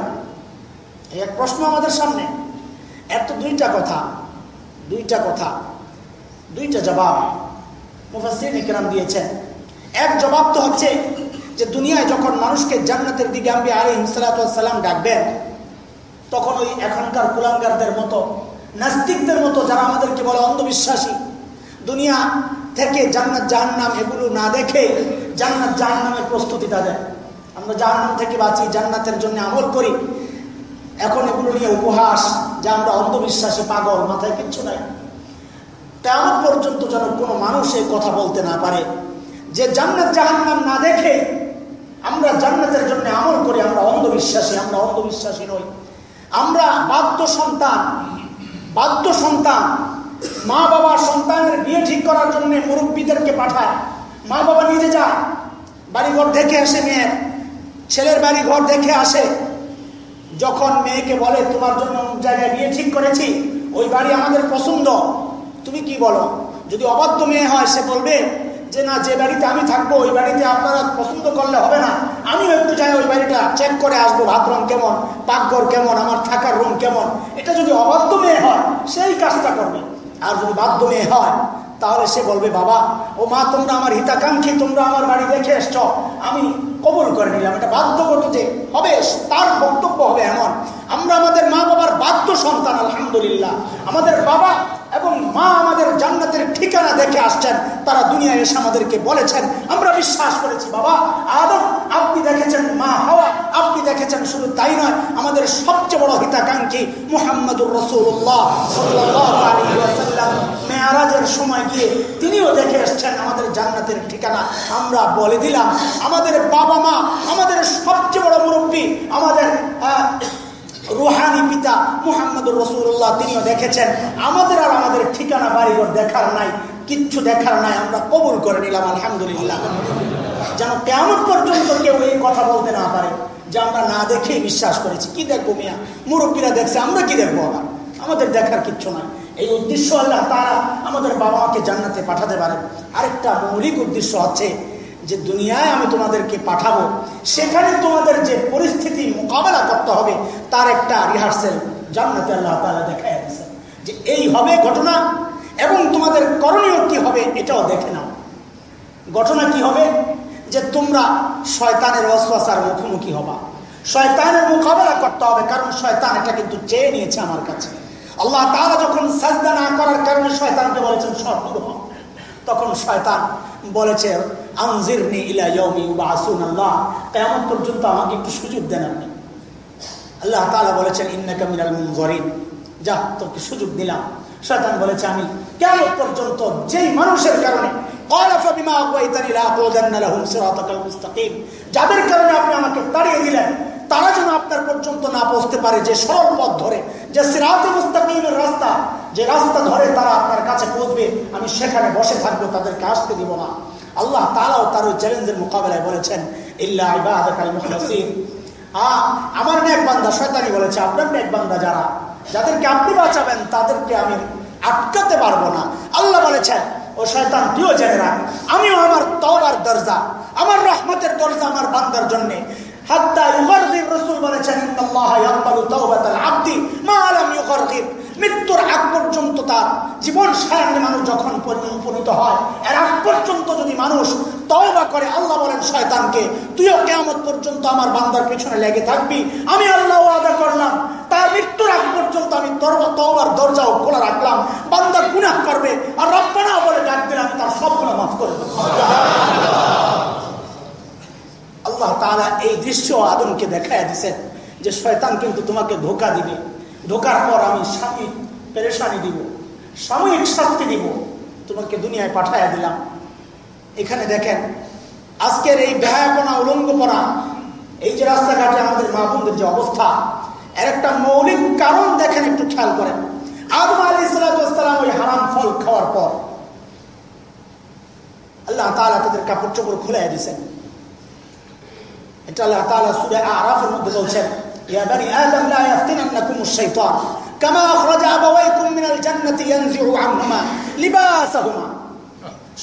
এক প্রশ্ন আমাদের সামনে। এত দুইটা কথা দুইটা কথা, দুইটা জবাব মুফাসিন ইকরাম দিয়েছেন। এক জবাব তো হচ্ছে যে দুনিয়ায় যখন মানুষকে জান্নাতের দিকে আমি আলী হিমসালাম ডাকবেন তখন ওই এখনকার কুলাঙ্গারদের মতো, নাস্তিকদের মতো যারা আমাদেরকে বলে অন্ধবিশ্বাসী, দুনিয়া থেকে জান্নাত জাহান্নাম এগুলো না দেখে জান্নাত জাহান্নামের প্রস্তুতি তাদের আমরা জাহান্নাম থেকে বাঁচি, জান্নাতের জন্য আমল করি। এখন এগুলো নিয়ে উপহাস, যে আমরা অন্ধবিশ্বাসী, পাগল, মাথায় কিচ্ছু নাই। তেমন পর্যন্ত যেন কোনো মানুষ এই কথা বলতে না পারে যে জান্নাত জাহান্নাম না দেখে আমরা জান্নাতের জন্য আমল করি, আমরা অন্ধবিশ্বাসী আমরা অন্ধবিশ্বাসী নই। আমরা বাধ্য সন্তান বাধ্য সন্তান। মা বাবা সন্তানের বিয়ে ঠিক করার জন্য মুরব্বীদেরকে পাঠায়। মা বাবা নিজে যায়, বাড়িঘর দেখে আসে মেয়ের। ছেলের বাড়ি ঘর দেখে আসে। যখন মেয়েকে বলে, তোমার জন্য জায়গায় বিয়ে ঠিক করেছি, ওই বাড়ি আমাদের পছন্দ। তুমি কি বলো? যদি অবাধ্য মেয়ে হয়, সে বলবে যে না, যে বাড়িতে আমি থাকব, ওই বাড়িতে আপনারা পছন্দ করলে হবে না। আমিও একটু যাই ওই বাড়িটা চেক করে আসব বাথরুম কেমন, পাকঘর কেমন, আমার থাকার রুম কেমন। এটা যদি অবাধ্য মেয়ে হয়, সেই কাজটা করবে। আর যদি বাধ্য মেয়ে হয়, তাহলে সে বলবে, বাবা, ও মা, তোমরা আমার হিতাকাঙ্ক্ষী, তোমরা আমার বাড়ি দেখে এসছ। আমি কবল করে নিলাম। এটা বাধ্য বাধ্যগত যে হবে, তার বক্তব্য হবে এমন। আমরা আমাদের মা বাবার বাধ্য সন্তান, আলহামদুলিল্লাহ। আমাদের বাবা এবং মা আমাদের জান্নাতের ঠিকানা দেখে আসছেন। তারা দুনিয়ায় এসে আমাদেরকে বলেছেন, আমরা বিশ্বাস করেছি, বাবা। আদম, আপনি দেখেছেন মা হাওয়া, আপনি দেখেছেন শুধু তাই নয়, আমাদের সবচেয়ে বড় হিতাকাঙ্ক্ষী মুহাম্মদুর রসুল্লাহ মেয়ারাজের সময় গিয়ে তিনিও দেখে এসছেন আমাদের জান্নাতের ঠিকানা। আমরা বলে দিলাম, আমাদের বাবা মা, আমাদের সবচেয়ে বড় মুরব্বী, আমাদের রুহানি পিতা মুহাম্মদুর রসুল্লাহ তিনিও দেখেছেন, আমাদের আর আমাদের ঠিকানা বাড়িঘর দেখার নাই, কিচ্ছু দেখার নাই, আমরা কবুল করে নিলাম, আলহামদুলিল্লাহ। যেন কেমন পর্যন্ত কেউ এই কথা বলতে না পারে, যে আমরা না দেখেই বিশ্বাস করেছি। কি দেখব মিয়া? মুরব্বীরা দেখছে, আমরা কি দেখব আবার? আমাদের দেখার কিচ্ছু নাই। এই উদ্দেশ্য আল্লাহ তারা আমাদের বাবা মাকে জান্নাতে পাঠাতে পারে আরেকটা মৌলিক উদ্দেশ্য আছে যে দুনিয়ায় আমি তোমাদেরকে পাঠাবো, সেখানে তোমাদের যে পরিস্থিতি মোকাবেলা করতে হবে, তার একটা রিহার্সেল জান্নাতে আল্লাহ তালা দেখাই দিয়েছেন। যে এই হবে ঘটনা এবং তোমাদের করণীয় কি হবে এটাও দেখে নাও। ঘটনা কি হবে? যে তোমরা শয়তানের অশ্বাসার মুখোমুখি হবা। শয়তানের মোকাবেলা করতে হবে, কারণ শয়তান এটা কিন্তু চেয়ে নিয়েছে আমার কাছে। আল্লাহ তারা যখন সাজদা না করার কারণে শয়তানকে বলেছেন, সব তখন শয়তান বলেছে, আনজিরনি কেমন পর্যন্ত আমাকে একটু সুযোগ দেন আপনি। আল্লাহ তালা বলেছেন, ইন্নাকা মিনাল মুনজরিন। যা, তোকে সুযোগ দিলাম। শয়তান বলেছে, আমি কেমন পর্যন্ত যেই মানুষের কারণে যাদের কারণে আপনি আমাকে তাড়িয়ে দিলেন, তারা যেন আপনার পর্যন্ত না পৌঁছতে পারে যে সরল পথ ধরে, যে সিরাতে মুস্তাকিমের রাস্তা যে রাস্তা ধরে তারা আপনার কাছে পৌঁছবে, আমি সেখানে বসে থাকব, তাদেরকে আসতে দিব না। আল্লাহ তারাও তার ওই চ্যালেঞ্জের মোকাবেলায় বলেছেন আমার নেক বান্দা শয়তানি বলেছে, আপনার নেক বান্দা যারা, যাদেরকে আপনি বাঁচাবেন, তাদেরকে আমি আটকাতে পারব না। আল্লাহ বলেছেন, ও শয়তান, তুইও জেনে রাখ, আমিও আমার তওবার দরজা, আমার রহমতের দরজা আমার বান্দার জন্যে। মৃত্যুর আগ পর্যন্ত তার জীবন সায়ান্নে মানুষ যখন উপনীত হয়, এর আগ পর্যন্ত যদি মানুষ তওবা করে, আল্লাহ বলেন, শয়তানকে, তুইও কেমন পর্যন্ত আমার বান্দার পেছনে লেগে থাকবি। আমি আল্লাহ আদা করলাম। তার মৃত্যুর আগ পর্যন্ত আমি তওবার দরজাও খোলা রাখলাম। বান্দা গুনাহ করবে। আর রব্বানা বলে ডাক দিলে আমি তার সব মাফ করে আল্লাহ তাআলা এই দৃশ্য আদমকে দেখায় দিছেন যে শয়তান কিন্তু তোমাকে ধোকা দিবে। ধোকার পর আমি স্বামী পেরেশানি দিব, সাময়িক শাস্তি দিব, তোমাকে দুনিয়ায় পাঠাইয়া দিলাম। এখানে দেখেন, আজকের এই বেহায়াপনা উলঙ্গপনা, এই যে রাস্তাঘাটে আমাদের মা বোনদের যে অবস্থা, এর একটা মৌলিক কারণ দেখেন, একটু খেয়াল করেন। আদম আলী ইসলাতাম ওই হারাম ফল খাওয়ার পর আল্লাহ তালা তাদের কাপড় চোপড় খুলে দিয়েছেন। এটা আল্লাহ তালা সুরে আরাফের মধ্যে বলছেন يا بني آدم لا يفتننكم الشيطان كما أخرج أبويكم من الجنة ينزع عنهما لباسهما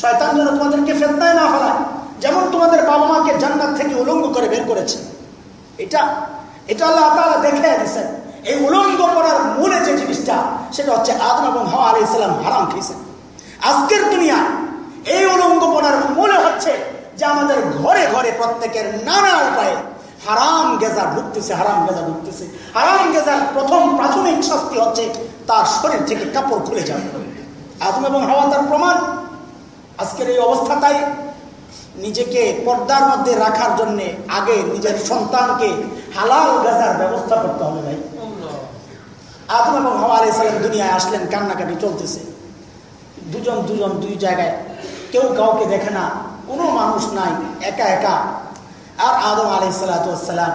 শয়তান যেন তোমাদেরকে ফেতনায় না ফেলায় যেমন তোমাদের বাবা মাকে জান্নাত থেকে উলঙ্গ করে বের করেছে এটা এটা আল্লাহ তাআলা দেখে দিয়েছেন এই উলঙ্গ পড়ার মূলে যে জিনিসটা সেটা হচ্ছে আদম এবং হাওয়া আলী ইসলাম হারাম খেয়েছেন আজকের দুনিয়া এই উলঙ্গ পড়ার মূলে হচ্ছে যে আমাদের ঘরে ঘরে প্রত্যেকের নানা উপায়ে হারাম গেজা ঢুকতেছে, হারাম গেজা ঢুকতেছে। হারাম গেজার প্রথম প্রাথমিক শাস্তি হচ্ছে তার শরীর থেকে কাপড় খুলে যাবে আদম এবং হাওয়া তার প্রমাণ। আজকের এই অবস্থাটাই নিজেকে পর্দার মধ্যে রাখার জন্য আগে নিজের সন্তানকে হালাল গাজার ব্যবস্থা করতে হবে ভাই। আদম এবং হাওয়া সালাম দুনিয়ায় আসলেন, কান্নাকাটি চলতেছে। দুজন দুজন দুই জায়গায় কেউ কাউকে দেখে না, কোনো মানুষ নাই, একা একা আর আদম আলাই সালাতাম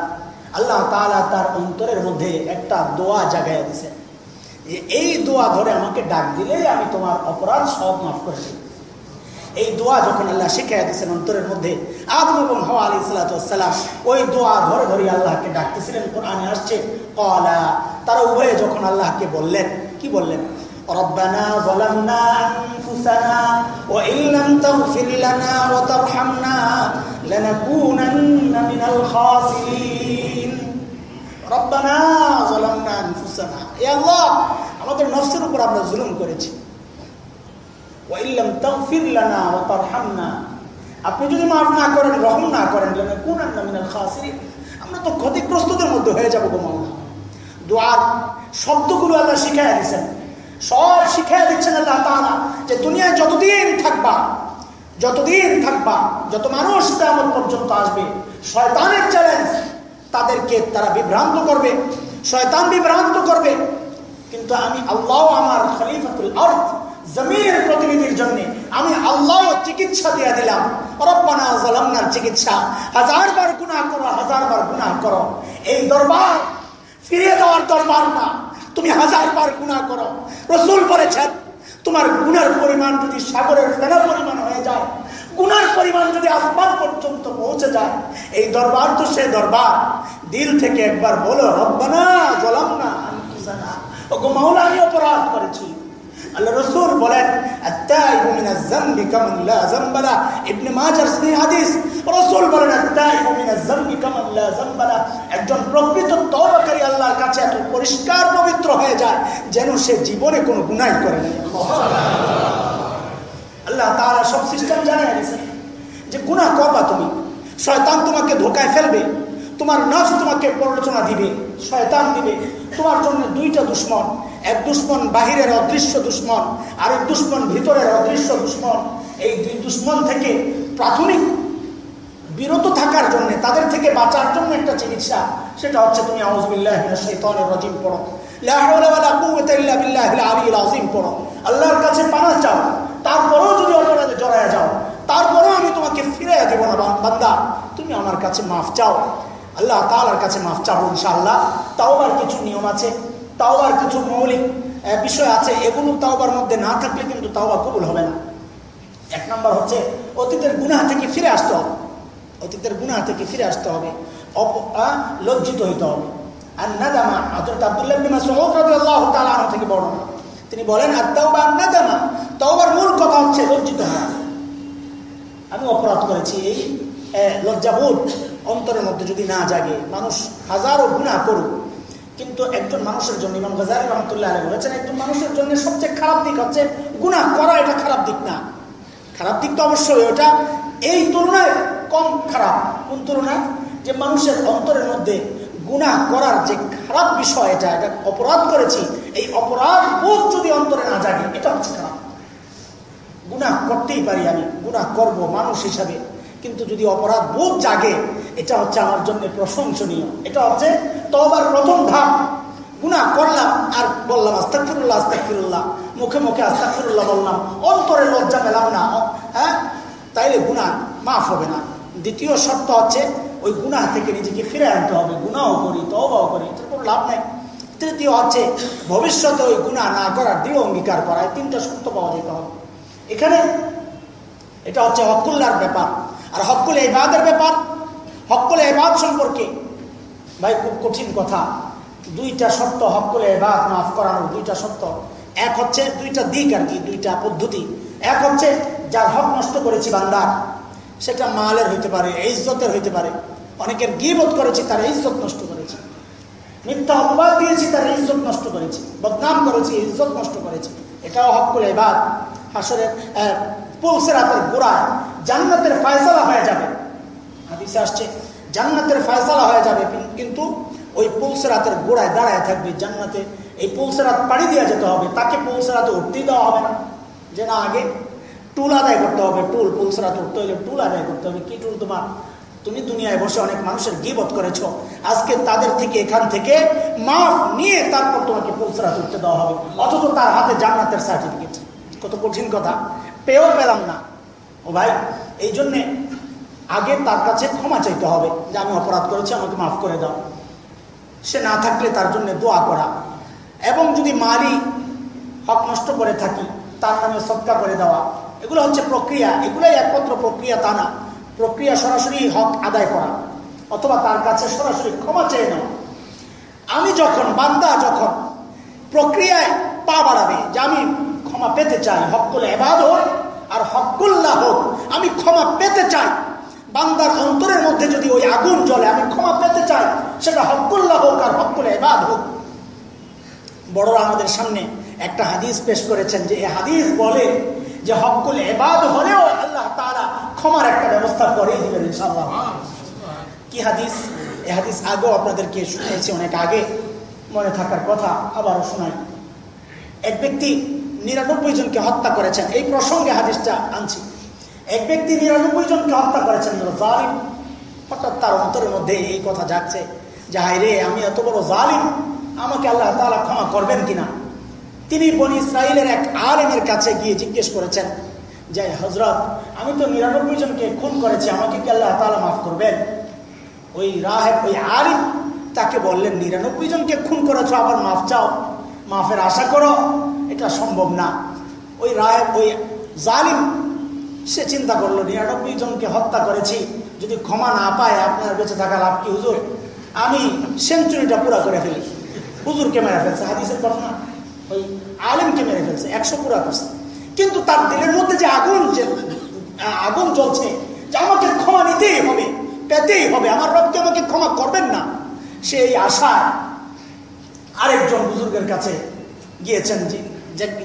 আল্লাহ তালা তার অন্তরের মধ্যে একটা দোয়া জাগাইয়া দিছে যে এই দোয়া ধরে আমাকে ডাক দিলেই আমি তোমার অপরাধ সব মাফ করে দিই এই দোয়া যখন আল্লাহ শিখাই দিয়েছেন অন্তরের মধ্যে আদম এবং হওয়া আলী সালাতাম ওই দোয়া ধরে ধরে আল্লাহকে ডাকতেছিলেন কোরআনে আসছে কলা তারা উভয়ে যখন আল্লাহকে বললেন কি বললেন ربنا ظلمنا أنفسنا وإن لم تغفر لنا وترحمنا لنكونن من الخاسرين ربنا ظلمنا أنفسنا يا الله আমাদের নফসের উপর আমরা জুলুম করেছি আপনি যদি মাফ না করেন রহম না করেন কোন আমরা তো ক্ষতিগ্রস্তদের মধ্যে হয়ে যাবো গোমাল্লা দোয়ার শব্দগুলো আল্লাহ শিখাইয়া দিচ্ছেন সব শিখাইয়া দিচ্ছেন আল্লাহ তালা যে দুনিয়ায় যতদিন থাকবা যতদিন থাকবা, যত মানুষ তেমন পর্যন্ত আসবে, শয়তানের চ্যালেঞ্জ তাদেরকে তারা বিভ্রান্ত করবে, শয়তান বিভ্রান্ত করবে। কিন্তু আমি আল্লাহ আমার খলিফাতুল অর্থ জমির প্রতিনিধির জন্য আমি আল্লাহ চিকিৎসা দিয়ে দিলাম। রব্বানা চিকিৎসা হাজার বার গুনাহ করো হাজার বার গুনাহ করো। এই দরবার ফিরে দেওয়ার দরবার না, তুমি হাজার বার গুনাহ করো। রসুল বলেছেন তোমার গুনার পরিমাণ যদি সাগরের ফেনা পরিমাণ হয়ে যায় গুনার পরিমাণ যদি আসমান পর্যন্ত পৌঁছে যায়, এই দরবার তো সে দরবার। দিল থেকে একবার বলো, রব্বানা জলাম না আমি অপরাধ করেছি। আল্লাহ রসুল বলেন বলেন পরিষ্কার পবিত্র হয়ে যায়, যেন সে জীবনে কোনো করে আল্লাহ তাআলা সব সিস্টেম দিয়েছেন যে গুনাহ করবা তুমি। শয়তান তোমাকে ধোকায় ফেলবে, তোমার নফস তোমাকে প্ররোচনা দিবে, শয়তান দিবে। তোমার জন্য দুইটা দুশ্মন, এক দুশ্মন বাহিরের অদৃশ্য দুশ্মন আর এক দুশ্মন ভিতরের অদৃশ্য দুশ্মন। এই দুই দুশ্মন থেকে প্রাথমিক বিরত থাকার জন্য, তাদের থেকে বাঁচার জন্য একটা চিকিৎসা, সেটা হচ্ছে তুমি আউজবিল্লাহ রজিম পড়ো। পড়ো। আল্লাহর কাছে পানা চাও, তারপরেও যদি অপরাধে জড়ায় যাও, তারপরেও আমি তোমাকে ফিরে দেব না বান্দা। তুমি আমার কাছে মাফ চাও। আল্লাহ তালার কাছে মাফ চাবো ইনশাআল্লাহ। তাওবার কিছু নিয়ম আছে, তাওবার কিছু মৌলিক বিষয় আছে। এগুলো তাওবার মধ্যে না থাকলে কিন্তু তাওবা কবুল হবে না। এক নম্বর হচ্ছে, অতীতের গুনাহ থেকে ফিরে আসতে হবে। অতীতের গুনাহ থেকে ফিরে আসতে হবে। লজ্জিত হইতে হবে। আর না নাদামা হজরত আব্দুল্লাহ থেকে বর্ণনা। তিনি বলেন আর তাও তাওবা নাদামা। তাওবার মূল কথা হচ্ছে লজ্জিত হওয়া। আমি অপরাধ করেছি এই লজ্জাবোধ অন্তরের মধ্যে যদি না জাগে, মানুষ হাজারো গুণা করুক। কিন্তু একজন মানুষের জন্য, ইমাম গাজারি রহমতুল্লাহ আলী বলেছেন, একজন মানুষের জন্য সবচেয়ে খারাপ দিক হচ্ছে গুণা করা, এটা খারাপ দিক না। খারাপ দিক তো অবশ্যই, ওটা এই তুলনায় কম খারাপ। কোন তুলনায়? যে মানুষের অন্তরের মধ্যে গুণা করার যে খারাপ বিষয়, এটা এটা অপরাধ করেছি, এই অপরাধ বোধ যদি অন্তরে না জাগে, এটা হচ্ছে খারাপ। গুণা করতেই পারি আমি গুণা করব মানুষ হিসাবে। কিন্তু যদি অপরাধ বোধ জাগে, এটা হচ্ছে আমার জন্য প্রশংসনীয়। এটা হচ্ছে তবার প্রথম ধাপ। গুণা করলাম আর বললাম আস্তাকফিরুল্লাহ আস্তাকফিরুল্লাহ মুখে মুখে আস্তাকফিরুল্লাহ বললাম, অন্তরে লজ্জা পেলাম না। হ্যাঁ? তাইলে গুণা মাফ হবে না। দ্বিতীয় শর্ত হচ্ছে ওই গুণা থেকে নিজেকে ফিরে আনতে হবে। গুণাও করি তবাও করি এটার কোনো লাভ নাই। তৃতীয় হচ্ছে ভবিষ্যতে ওই গুণা না করার দৃঢ় অঙ্গীকার করা, এই তিনটা শর্ত পাওয়া যেতে হবে। এখানে এটা হচ্ছে হকুল্লার ব্যাপার। আর হকুল এবাদের ব্যাপার। হকুল এবাদ সম্পর্কে ভাই খুব কঠিন কথা। দুইটা শর্ত হকুল এবাদ মাফ করানোর দুইটা শর্ত। এক হচ্ছে দুইটা দিক আর কি, দুইটা পদ্ধতি। এক হচ্ছে যার হক নষ্ট করেছি বান্দার সেটা মালের হইতে পারে, ইজ্জতের হইতে পারে। অনেকের গিবোধ করেছি, তার ইজ্জত নষ্ট করেছি। মিথ্যা অপবাদ দিয়েছি, তার ইজ্জত নষ্ট করেছি। বদনাম করেছি, ইজ্জত নষ্ট করেছি। এটাও হকুল এবাদ। হাসরের পুলসেরাতের গোড়ায় জান্নাতের ফয়সালা হয়ে যাবে। হাদিসে আসছে, জান্নাতের ফয়সালা হয়ে যাবে কিন্তু ওই পুলসেরাতের গোড়ায় দাঁড়ায় থাকবে জান্নাতে। এই পুলসেরাত পাড়ি দেওয়া যেতে হবে, তাকে পুলসেরাতে উঠতেই দেওয়া হবে না। যে না আগে টুল আদায় করতে হবে, টুল পুলসেরাতে উঠতে হলে টুল আদায় করতে হবে, কি টুল তোমার? তুমি দুনিয়ায় বসে অনেক মানুষের গিবত করেছ। আজকে তাদের থেকে, এখান থেকে মাফ নিয়ে তারপর তোমাকে পুলসরা উঠতে দেওয়া হবে। অথচ তার হাতে জান্নাতের সার্টিফিকেট কত কঠিন কথা। পেয়েও পেলাম না। ও ভাই, এই জন্যে আগে তার কাছে ক্ষমা চাইতে হবে যে আমি অপরাধ করেছি, আমাকে মাফ করে দাও। সে না থাকলে তার জন্য দোয়া করা। এবং যদি মালি হক নষ্ট করে থাকি, তার নামে সৎকা করে দেওয়া। এগুলো হচ্ছে প্রক্রিয়া, এগুলোই একমাত্র প্রক্রিয়া তা না। প্রক্রিয়া সরাসরি হক আদায় করা, অথবা তার কাছে সরাসরি ক্ষমা চেয়ে নেওয়া। আমি যখন, বান্দা যখন প্রক্রিয়ায় পা বাড়াবে যে আমি ক্ষমা পেতে চাই হকুল এবাদ হোক আর হকুল্লাহ হোক, আমি ক্ষমা পেতে চাই, বান্দার অন্তরের মধ্যে যদি ওই আগুন জ্বলে আমি ক্ষমা পেতে চাই, সেটা হকুল্লাহ হোক আর হকুল এবাদ হোক। বড়রা আমাদের সামনে একটা হাদিস পেশ করেছেন যে এই হাদিস বলে যে হকুল এবাদ হলেও আল্লাহ তারা ক্ষমার একটা ব্যবস্থা করেই দিবেন ইনশাল্লাহ কি হাদিস? এ হাদিস আগেও আপনাদেরকে শুনেছি অনেক আগে। মনে থাকার কথা আবারও শোনাই। এক ব্যক্তি নিরানব্বই জনকে হত্যা করেছেন, এই প্রসঙ্গে হাদিসটা আনছি। এক ব্যক্তি নিরানব্বই জনকে হত্যা করেছেন জালিম। হঠাৎ তার অন্তরের মধ্যে এই কথা যাচ্ছে যে রে আমি এত বড় জালিম, আমাকে আল্লাহ তালা ক্ষমা করবেন কিনা? তিনি বনি ইসরায়েলের এক আলেমের কাছে গিয়ে জিজ্ঞেস করেছেন যে হজরত আমি তো নিরানব্বই জনকে খুন করেছি, আমাকে কি আল্লাহ তালা মাফ করবেন? ওই রাহেব, ওই আলিম তাকে বললেন, নিরানব্বই জনকে খুন করেছ, আবার মাফ চাও, মাফের আশা করো, এটা সম্ভব না। ওই রায় ওই জালিম, সে চিন্তা করল, নিরানব্বই জনকে হত্যা করেছি, যদি ক্ষমা না পায়, আপনার বেঁচে থাকা লাভ কি, হুজুর? আমি সেঞ্চুরিটা পুরা করে ফেলি। হুজুরকে মেরে ফেলছে, হাদিসের ঘটনা ওই আলিমকে মেরে ফেলছে, একশো পুরা কিন্তু তার দিলের মধ্যে যে আগুন যে আগুন জ্বলছে, যে আমাকে ক্ষমা নিতেই হবে, পেতেই হবে, আমার রবকে আমাকে ক্ষমা করবেন না সে এই আশায় আরেকজন বুজুর্গের কাছে গিয়েছেন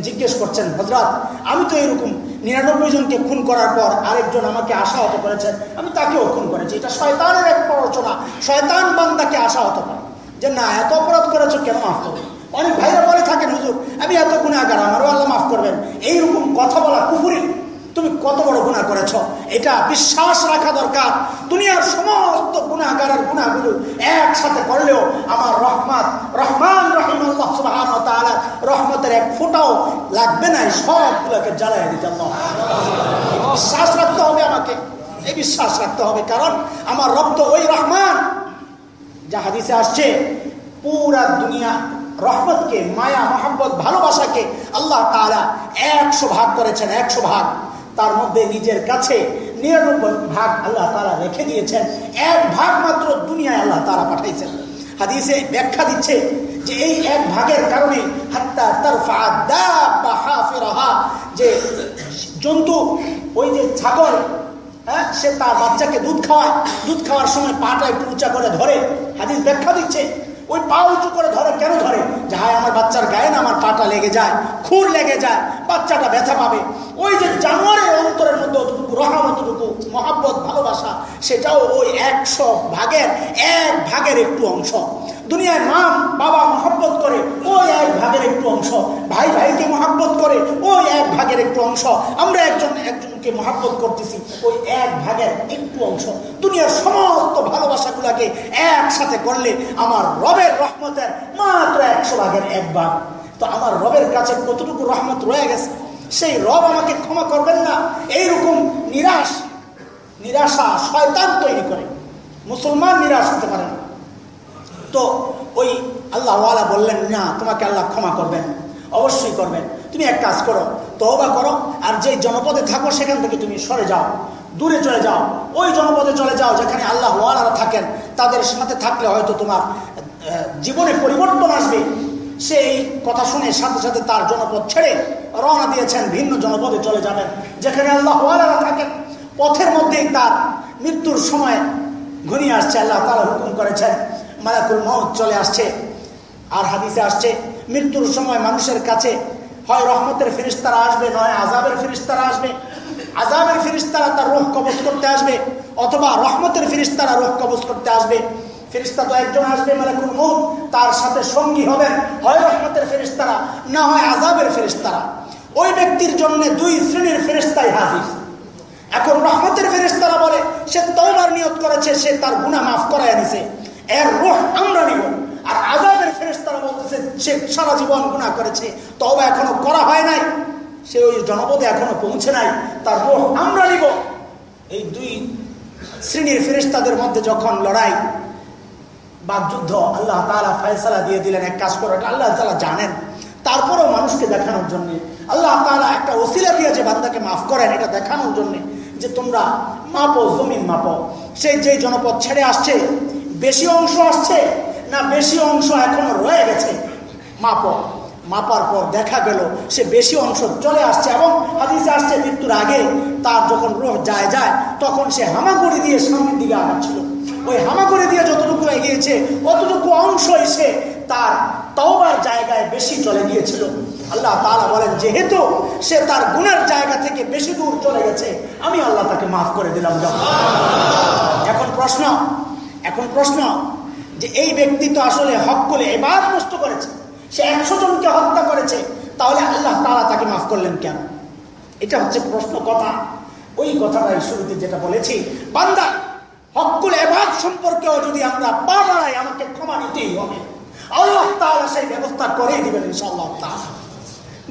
জিজ্ঞেস করছেন হজরত আমি তো এরকম নিরানব্বই জনকে খুন করার পর আরেকজন আমাকে আশাহত করেছেন আমি তাকেও খুন করেছি, এটা শয়তানের এক প্ররোচনা, শয়তান বান্দাকে আশাহত করে। যে, না, এত অপরাধ করেছ কেন মাফ করবে অনেক ভাইরা বলে থাকেন, হুজুর, আমি এত গুণাগার আমারও আল্লাহ মাফ করবেন। এইরকম কথা বলা কুকুরি তুমি কত বড় গুণা করেছ? এটা বিশ্বাস রাখা দরকার। দুনিয়ার সমস্ত গুণাগারের গুণাগুলো একসাথে করলেও আমার রহমান রহমান রহিম রহমতের এক ফোটাও লাগবে না সবগুলোকে জ্বালাই দিতে বিশ্বাস রাখতে হবে আমাকে, এই বিশ্বাস রাখতে হবে, কারণ আমার রক্ত ওই রহমান। যা হাদিসে আসছে, পুরা দুনিয়া রহমতকে, মায়া, মহাব্বত, ভালোবাসাকে আল্লাহ তালা একশো ভাগ করেছেন, একশো ভাগ। তার মধ্যে নিজের কাছে নিরানব্বই ভাগ আল্লাহ তারা রেখে দিয়েছেন। এক ভাগ মাত্র দুনিয়ায় আল্লাহ তারা পাঠাইছেন। হাদিসে ব্যাখ্যা দিচ্ছে যে এই এক ভাগের কারণে যে জন্তু, ওই যে ছাগল হ্যাঁ সে তার বাচ্চাকে দুধ খাওয়ায়, দুধ খাওয়ার সময় পাটা একটু উঁচা করে ধরে। হাদিস ব্যাখ্যা দিচ্ছে ওই পা উঁচু করে ধরে, কেন ধরে? যে আমার বাচ্চার গায়ে না, আমার পাটা লেগে যায়, খুর লেগে যায়, বাচ্চাটা ব্যথা পাবে। ওই যে জানোয়ারের অন্তরের মধ্যে অতটুকু রহম অতটুকু মহাব্বত, ভালোবাসা, সেটাও ওই একশো ভাগের, এক ভাগের একটু অংশ। দুনিয়ায় মা বাবা মহব্বত করে, ওই এক ভাগের একটু অংশ। ভাই ভাইকে মহাব্বত করে, ওই এক ভাগের একটু অংশ। আমরা একজন, একজনকে মহাব্বত করতেছি, ওই এক ভাগের একটু অংশ। দুনিয়ার সমস্ত ভালোবাসাগুলাকে একসাথে করলে আমার রবের রহমতের মাত্র একশো ভাগের এক ভাগ। তো আমার রবের কাছে কতটুকু রহমত রয়ে গেছে? সেই রব আমাকে ক্ষমা করবেন না। এইরকম নিরাশ, নিরাশা শয়তান তৈরি করে। মুসলমান নিরাশ হতে পারে না। তো ওই আল্লাহওয়ালা বললেন, না, তোমাকে আল্লাহ ক্ষমা করবেন, অবশ্যই করবেন। তুমি এক কাজ করো তহবা করো, আর যে জনপদে থাকো সেখান থেকে তুমি সরে যাও, দূরে চলে যাও। ওই জনপদে চলে যাও যেখানে আল্লাহ ওয়ালারা থাকেন, তাদের সাথে থাকলে হয়তো তোমার জীবনে পরিবর্তন আসবে। সেই কথা শুনে সাথে সাথে তার জনপদ ছেড়ে রওনা দিয়েছেন ভিন্ন জনপদে চলে যাবেন। যেখানে আল্লাহ থাকেন পথের মধ্যেই তার মৃত্যুর সময় ঘনিয়ে আসছে। আল্লাহ তারা হুকুম করেছেন, মালাকুল মহৎ চলে আসছে। আর হাদিসে আসছে, মৃত্যুর সময় মানুষের কাছে হয় রহমতের ফিরিস্তারা আসবে, নয় আজাবের ফিরিস্তারা আসবে। আজাবের ফিরিস্তারা তার রোহ কবচ করতে আসবে, অথবা রহমতের ফিরিস্তারা রোহ কবচ করতে আসবে। ফেরিস্তা তো একজন আসবে, মালাকুল মৌত তার সাথে সঙ্গী হবেন। হয় রহমতের ফেরিস্তারা না হয় আজাবের ফেরিস্তারা ওই ব্যক্তির জন্য দুই শ্রেণির ফেরিস্তাই হাজির। এখন রহমতের ফেরিস্তারা বলে, সে তওবার নিয়ত করেছে, সে তার গুণা মাফ করায় নিছে এর রোহ আমরা নিব। আর আজাবের ফেরেস্তারা বলতেছে, সে সারা জীবন গুণা করেছে তবে এখনও করা হয় নাই। সে ওই জনপদে এখনও পৌঁছে নাই, তার রোহ আমরা নিব। এই দুই শ্রেণির ফেরিস্তাদের মধ্যে যখন লড়াই বাকযুদ্ধ, আল্লাহ তালা ফয়সালা দিয়ে দিলেন, এক কাজ করো, এটা আল্লাহ তালা জানেন। তারপরেও মানুষকে দেখানোর জন্য, আল্লাহ তালা একটা ওসিলা দিয়ে যে বান্দাকে মাফ করেন, এটা দেখানোর জন্য যে তোমরা মাপো, জমিন মাপো। সেই যে জনপদ ছেড়ে আসছে, বেশি অংশ আসছে না বেশি অংশ এখনও রয়ে গেছে? মাপো। মাপার পর দেখা গেল, সে বেশি অংশ চলে আসছে এবং হাদিসে আসছে মৃত্যুর আগে তার যখন রোহ যায় যায়, তখন সে হামাগুড়ি দিয়ে সামনের দিকে আগাচ্ছিল। ওই হামা করে দিয়ে যতটুকু এগিয়েছে, অতটুকু অংশ এসে তার তওবার জায়গায় বেশি চলে গিয়েছিল। আল্লাহ তালা বলেন, যেহেতু সে তার গুণের জায়গা থেকে বেশি দূর চলে গেছে, আমি আল্লাহ তাকে মাফ করে দিলাম এখন প্রশ্ন এখন প্রশ্ন, যে এই ব্যক্তি তো আসলে হক করে এবার নষ্ট করেছে, সে একশো জনকে হত্যা করেছে, তাহলে আল্লাহ তারা তাকে মাফ করলেন কেন? এটা হচ্ছে প্রশ্ন কথা। ওই কথাটাই শুরুতে যেটা বলেছি। বান্দা হকুল এবার সম্পর্কেও যদি আমরা পা বাড়াই আমাকে ক্ষমা নিতেই হবে। আল্লাহ তাহলে সেই ব্যবস্থা করেই দিবেন ইনশাল্লাহ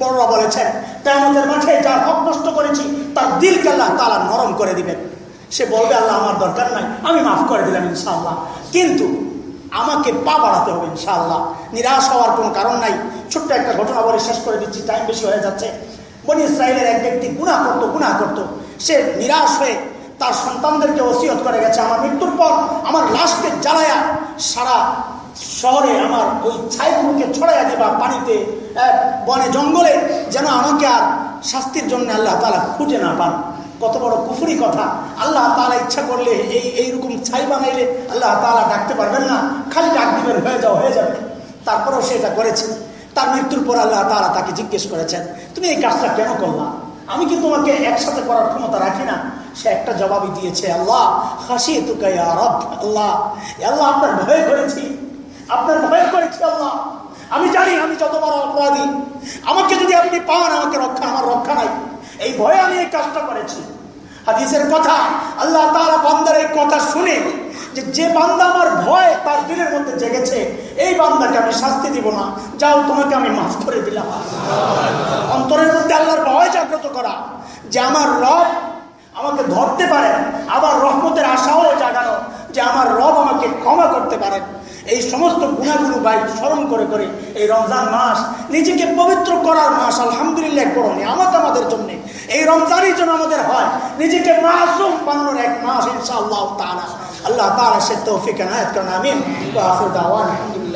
বড়রা বলেছেন তেমনের মাঠে যার হক নষ্ট করেছি, তার দিলকে আল্লাহ তালা নরম করে দিবেন। সে বলবে, আল্লাহ, আমার দরকার নাই, আমি মাফ করে দিলাম ইনশাল্লাহ কিন্তু আমাকে পা বাড়াতে হবে ইনশাল্লাহ নিরাশ হওয়ার কোনো কারণ নাই। ছোট্ট একটা ঘটনা বলে শেষ করে দিচ্ছি টাইম বেশি হয়ে যাচ্ছে। বনি ইসরায়েলের এক ব্যক্তি গুণা করতো গুণা করতো। সে নিরাশ হয়ে তার সন্তানদেরকে ওসিয়ত করে গেছে। আমার মৃত্যুর পর আমার লাশকে জ্বালায়া সারা শহরে আমার ওই ছাইগুলোকে ছড়াইয়া দেবা পানিতে বনে, জঙ্গলে, যেন আমাকে আর শাস্তির জন্য আল্লাহ তালা খুঁজে না পান। কত বড় কুফুরি কথা। আল্লাহ তালা ইচ্ছা করলে এই, এইরকম ছাই বানাইলে আল্লাহ তালা ডাকতে পারবেন না। খালি ডাক দিবেন, হয়ে যাও, হয়ে যাবে। তারপরেও সে এটা করেছে। তার মৃত্যুর পর আল্লাহ তালা তাকে জিজ্ঞেস করেছেন, তুমি এই কাজটা কেন করলাম আমি কি তোমাকে একসাথে করার ক্ষমতা রাখি না? সে একটা জবাবই দিয়েছে, আল্লাহ হাসি তুকে আল্লাহ আল্লাহ আপনার ভয় করেছি, আপনার ভয় করেছি, আল্লাহ। আমি জানি আমি যত বড় অপরাধী, আমাকে যদি আপনি পান, আমাকে রক্ষা, আমার রক্ষা নাই। এই ভয়ে আমি এই কাজটা করেছি। হাদিসের কথা আল্লাহ তারা বান্দার এই কথা শুনে যে যে বান্দা আমার ভয়, তার দিলের মধ্যে জেগেছে, এই বান্দাকে আমি শাস্তি দিব না। যাও, তোমাকে আমি মাফ করে দিলাম। অন্তরের মধ্যে আল্লাহর ভয় জাগ্রত করা, যে আমার রব আমাকে ধরতে পারেন আবার রহমতের আশাও জাগানো যে আমার রব আমাকে ক্ষমা করতে পারেন। এই সমস্ত গুণাগুলো ভাই স্মরণ করে করে এই রমজান মাস নিজেকে পবিত্র করার মাস, আলহামদুলিল্লাহ করণে আমাকে আমাদের জন্য। এই রমজানই যেন আমাদের হয়। নিজেকে মাসুম বানানোর এক মাস, ইনশাআল্লাহ তালা আল্লাহ তালা সে তৌফিক নায়ত করেন, আমিন। আলহামদুলিল্লাহ